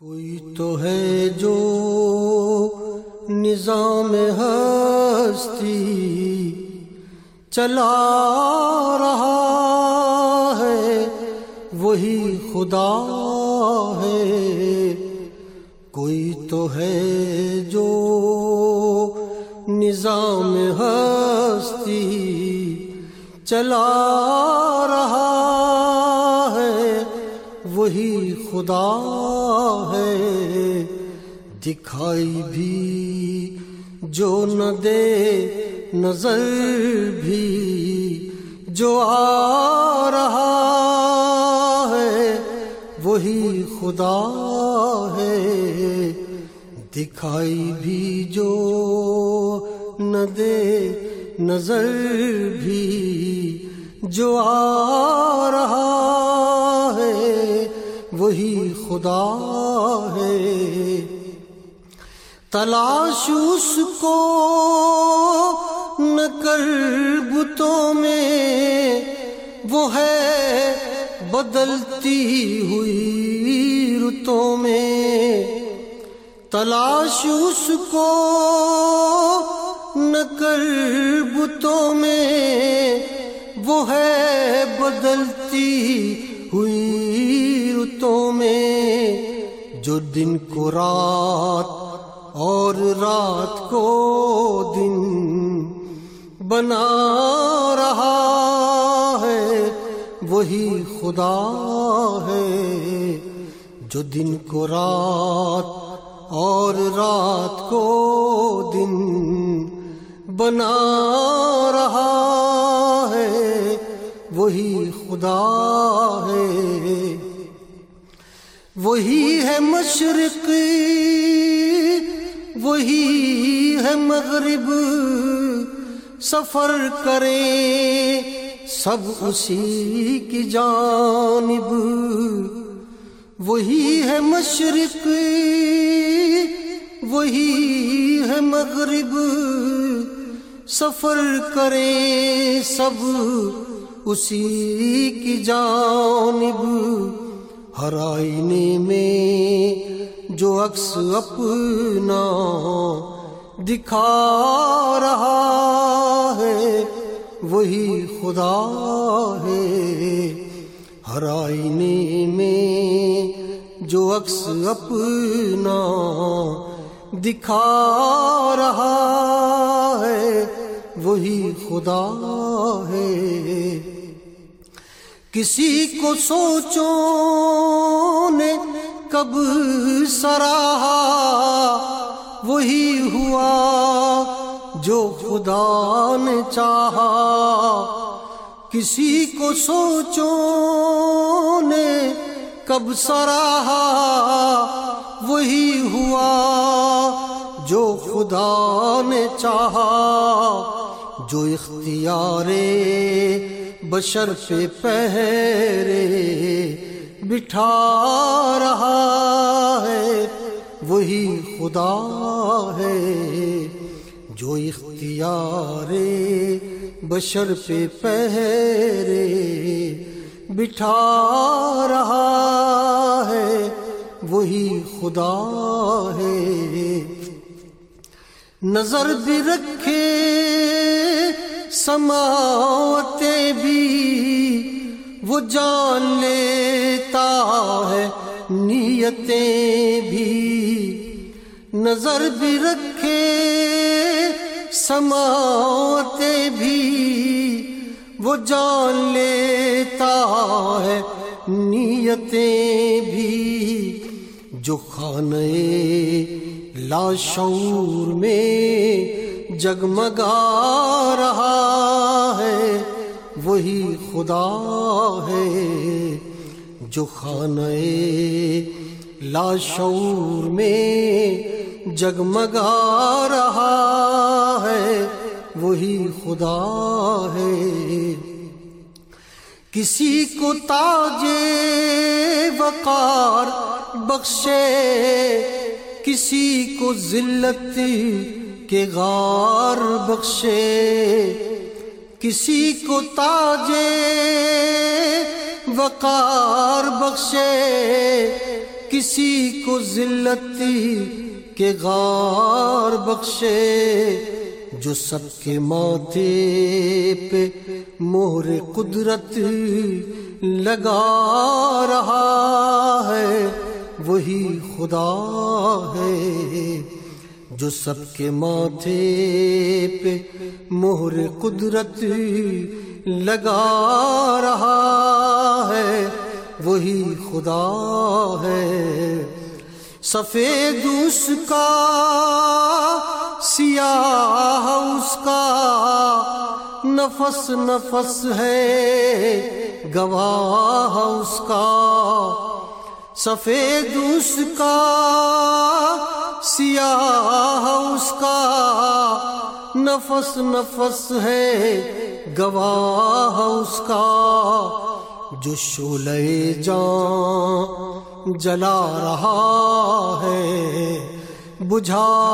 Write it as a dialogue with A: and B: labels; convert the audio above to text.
A: کوئی تو ہے جو نظام ہستی چلا رہا ہے، وہی خدا ہے۔ کوئی تو ہے جو نظام ہستی چلا رہا ہے، وہی خدا ہے دکھائی بھی جو نہ دے نظر بھی جو آ رہا ہے وہی خدا ہے۔ دکھائی بھی جو نہ دے نظر بھی جو آ رہا ہے وہی خدا ہے تلاش اس کو نہ کر بتوں میں، وہ ہے بدلتی ہوئی رتوں میں۔ تلاش اس کو نہ کر بتوں میں، وہ ہے بدلتی ہوئی رتوں میں۔ جو دن کو رات اور رات کو دن بنا رہا ہے، وہی خدا ہے جو دن کو رات اور رات کو دن بنا رہا ہے، وہی خدا ہے۔ وہی ہے مشرق وہی ہے مغرب، سفر کریں سب اسی کی جانب۔ وہی ہے مشرق، وہی ہے مغرب۔ سفر کریں سب اسی کی جانب۔ ہر آئینے جو عکس اپنا دکھا رہا ہے، وہی خدا ہے۔ ہر آئینے میں جو عکس اپنا دکھا رہا ہے، وہی خدا ہے۔ کسی کو سوچو نے کب سراہا وہی ہوا جو خدا نے چاہا۔ کسی کو سوچو نے کب سراہا وہی ہوا جو خدا نے چاہا۔ جو اختیار بشر پہ پہرے بٹھا رہا ہے، وہی خدا ہے جو اختیار بشر پہ پہرے بٹھا رہا ہے، وہی خدا ہے۔ نظر بھی رکھے سماوتے بھی وہ جان لیتا ہے نیتیں بھی۔ نظر بھی رکھے سماوتے بھی۔ وہ جان لیتا ہے نیتیں بھی۔ جو خانے لاشعور میں جگمگا رہا ہے وہی خدا ہے جو خانہ لاشعور میں جگمگا رہا ہے، وہی خدا ہے۔ کسی کو تاج وقار بخشے، کسی کو ذلت کے غار بخشے۔ کسی کو تاج وقار بخشے۔ کسی کو ذلتی کے غار بخشے۔ جو سب کے ماتھے پہ مہر قدرت لگا رہا ہے، وہی خدا ہے۔ جو سب کے ماتھے پہ مہر قدرت لگا رہا ہے، وہی خدا ہے۔ سفید اس کا، سیاہ اس کا۔ نفس نفس ہے، گواہ اس کا۔ سفید اس کا سیاہ اس کا نفس نفس ہے، گواہ اس کا۔ جو شولے جان جلا رہا ہے، بجھا